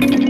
Bye.